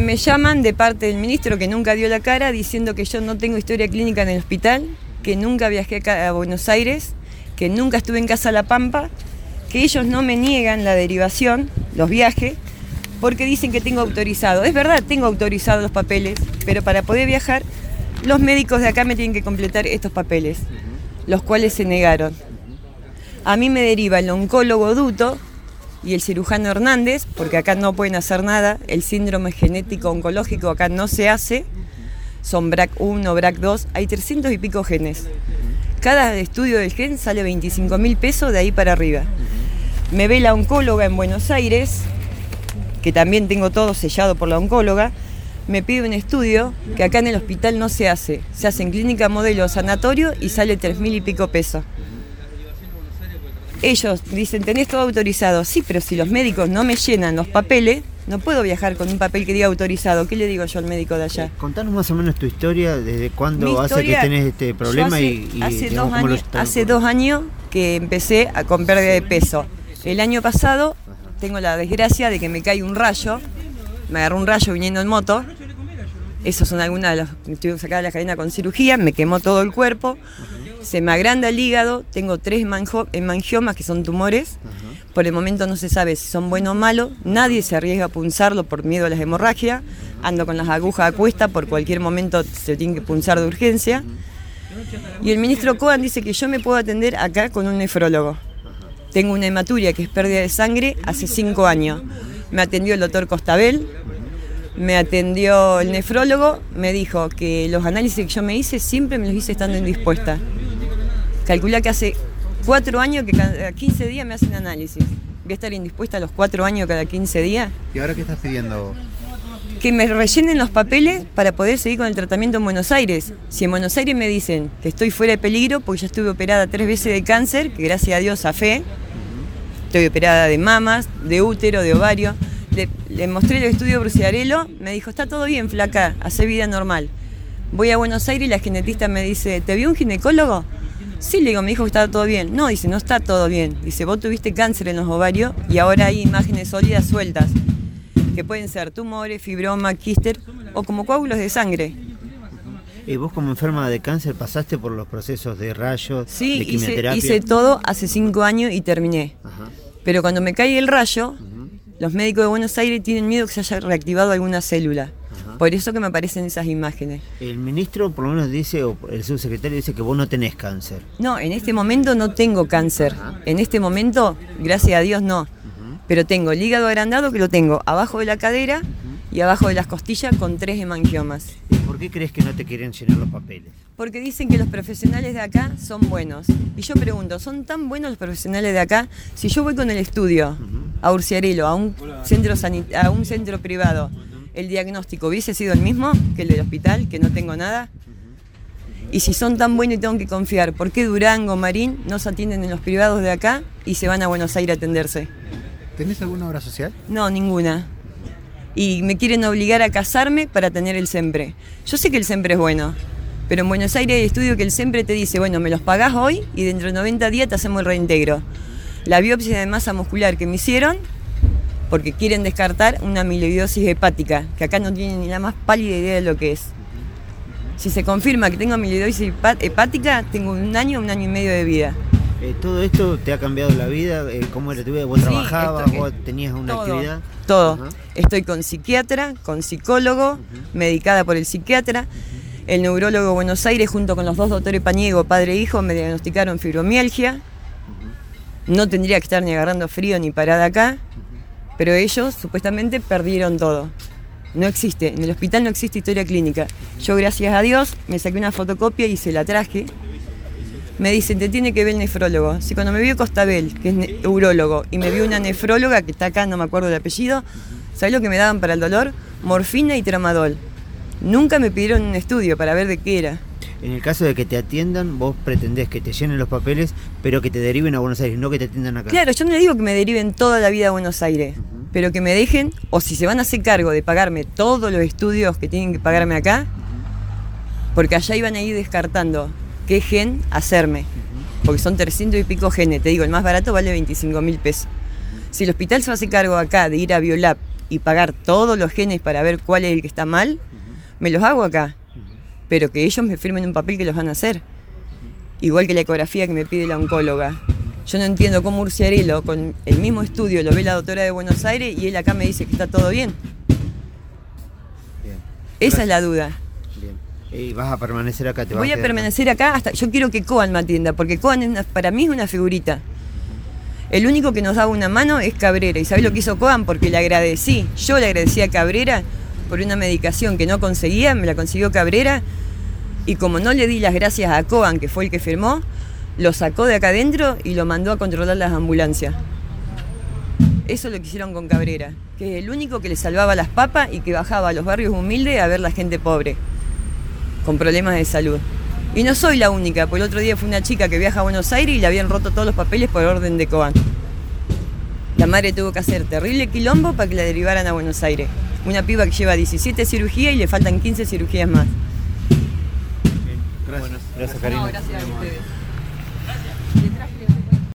Me llaman de parte del ministro que nunca dio la cara diciendo que yo no tengo historia clínica en el hospital, que nunca viajé a Buenos Aires, que nunca estuve en Casa La Pampa, que ellos no me niegan la derivación, los viajes, porque dicen que tengo autorizado. Es verdad, tengo autorizado los papeles, pero para poder viajar, los médicos de acá me tienen que completar estos papeles, los cuales se negaron. A mí me deriva el oncólogo Duto y el cirujano Hernández, porque acá no pueden hacer nada, el síndrome genético oncológico acá no se hace, son BRAC 1, BRAC 2, hay 300 y pico genes. Cada estudio del gen sale 25 mil pesos de ahí para arriba. Me ve la oncóloga en Buenos Aires, que también tengo todo sellado por la oncóloga, me pide un estudio que acá en el hospital no se hace. Se hace en clínica modelo sanatorio y sale 3 mil y pico pesos. Ellos dicen, tenés todo autorizado. Sí, pero si los médicos no me llenan los papeles, no puedo viajar con un papel que diga autorizado. ¿Qué le digo yo al médico de allá? Contanos más o menos tu historia, desde cuándo hace que tenés este problema hace, y, hace, dos años, hace dos años que empecé a, con pérdida de peso. El año pasado tengo la desgracia de que me cae un rayo, me agarró un rayo viniendo en moto. Esos son algunas de los. Tuve que sacar la cadena con cirugía, me quemó todo el cuerpo se me agranda el hígado, tengo tres mangiomas que son tumores. Por el momento no se sabe si son buenos o malos. Nadie se arriesga a punzarlo por miedo a las hemorragias. Ando con las agujas a cuesta, por cualquier momento se tiene que punzar de urgencia. Y el ministro Cohen dice que yo me puedo atender acá con un nefrólogo. Tengo una hematuria que es pérdida de sangre hace cinco años. Me atendió el doctor Costabel, me atendió el nefrólogo, me dijo que los análisis que yo me hice siempre me los hice estando indispuesta. Calcula que hace cuatro años que cada 15 días me hacen análisis. Voy a estar indispuesta a los cuatro años cada 15 días. ¿Y ahora qué estás pidiendo? Que me rellenen los papeles para poder seguir con el tratamiento en Buenos Aires. Si en Buenos Aires me dicen que estoy fuera de peligro, porque ya estuve operada tres veces de cáncer, que gracias a Dios a fe, estoy operada de mamas, de útero, de ovario. Le, mostré el estudio Bruciarelo, me dijo, está todo bien, flaca, hace vida normal. Voy a Buenos Aires y la genetista me dice, ¿te vio un ginecólogo? Sí, le digo, me dijo que estaba todo bien. No, dice, no está todo bien. Dice, vos tuviste cáncer en los ovarios y ahora hay imágenes sólidas sueltas, que pueden ser tumores, fibroma, quíster o como coágulos de sangre. ¿Y vos como enferma de cáncer pasaste por los procesos de rayos, de quimioterapia? Hice, hice todo hace cinco años y terminé. Pero cuando me cae el rayo, los médicos de Buenos Aires tienen miedo que se haya reactivado alguna célula. Por eso que me aparecen esas imágenes. El ministro por lo menos dice, o el subsecretario dice que vos no tenés cáncer. No, en este momento no tengo cáncer. En este momento, gracias a Dios, no. Pero tengo el hígado agrandado que lo tengo abajo de la cadera y abajo de las costillas con tres hemangiomas. ¿Y por qué crees que no te quieren llenar los papeles? Porque dicen que los profesionales de acá son buenos. Y yo pregunto, ¿son tan buenos los profesionales de acá? Si yo voy con el estudio a Urciarelo, a un centro, a un centro privado, el diagnóstico hubiese sido el mismo que el del hospital, que no tengo nada. Y si son tan buenos y tengo que confiar, ¿por qué Durango, Marín no se atienden en los privados de acá y se van a Buenos Aires a atenderse? ¿Tenés alguna obra social? No, ninguna. Y me quieren obligar a casarme para tener el SEMPRE. Yo sé que el SEMPRE es bueno, pero en Buenos Aires hay estudio que el SEMPRE te dice, bueno, me los pagás hoy y dentro de 90 días te hacemos el reintegro. La biopsia de masa muscular que me hicieron porque quieren descartar una amiloidosis hepática, que acá no tienen ni la más pálida idea de lo que es. Si se confirma que tengo amiloidosis hepática, tengo un año, un año y medio de vida. Eh, ¿Todo esto te ha cambiado la vida? Eh, ¿Cómo era tu vida? ¿Vos trabajabas? ¿Vos tenías una actividad? Todo. Estoy con psiquiatra, con psicólogo, medicada por el psiquiatra. El neurólogo de Buenos Aires, junto con los dos doctores Pañego, padre e hijo, me diagnosticaron fibromialgia. No tendría que estar ni agarrando frío ni parada acá. Pero ellos supuestamente perdieron todo. No existe, en el hospital no existe historia clínica. Yo, gracias a Dios, me saqué una fotocopia y se la traje. Me dicen, te tiene que ver el nefrólogo. Si cuando me vio Costabel, que es neurólogo, y me vio una nefróloga, que está acá, no me acuerdo el apellido, ¿sabes lo que me daban para el dolor? Morfina y tramadol. Nunca me pidieron un estudio para ver de qué era. En el caso de que te atiendan, vos pretendés que te llenen los papeles, pero que te deriven a Buenos Aires, no que te atiendan acá. Claro, yo no le digo que me deriven toda la vida a Buenos Aires, pero que me dejen, o si se van a hacer cargo de pagarme todos los estudios que tienen que pagarme acá, porque allá iban a ir descartando qué gen hacerme, porque son 300 y pico genes, te digo, el más barato vale 25 mil pesos. Si el hospital se va a hacer cargo acá de ir a Biolab y pagar todos los genes para ver cuál es el que está mal, me los hago acá. Pero que ellos me firmen un papel que los van a hacer. Igual que la ecografía que me pide la oncóloga. Yo no entiendo cómo Urciarelo, con el mismo estudio, lo ve la doctora de Buenos Aires y él acá me dice que está todo bien. Bien. Esa es la duda. Bien. ¿Y vas a permanecer acá? ¿Te vas Voy a permanecer acá hasta. Yo quiero que Coan me atienda, porque Coan es una- para mí es una figurita. El único que nos daba una mano es Cabrera. ¿Y sabés lo que hizo Coan? Porque le agradecí. Yo le agradecí a Cabrera por una medicación que no conseguía, me la consiguió Cabrera. Y como no le di las gracias a Coan, que fue el que firmó, lo sacó de acá adentro y lo mandó a controlar las ambulancias. Eso lo que hicieron con Cabrera, que es el único que le salvaba las papas y que bajaba a los barrios humildes a ver la gente pobre con problemas de salud. Y no soy la única, porque el otro día fue una chica que viaja a Buenos Aires y le habían roto todos los papeles por orden de Coan. La madre tuvo que hacer terrible quilombo para que la derivaran a Buenos Aires. Una piba que lleva 17 cirugías y le faltan 15 cirugías más. Gracias. Gracias, Karina. gracias a ustedes.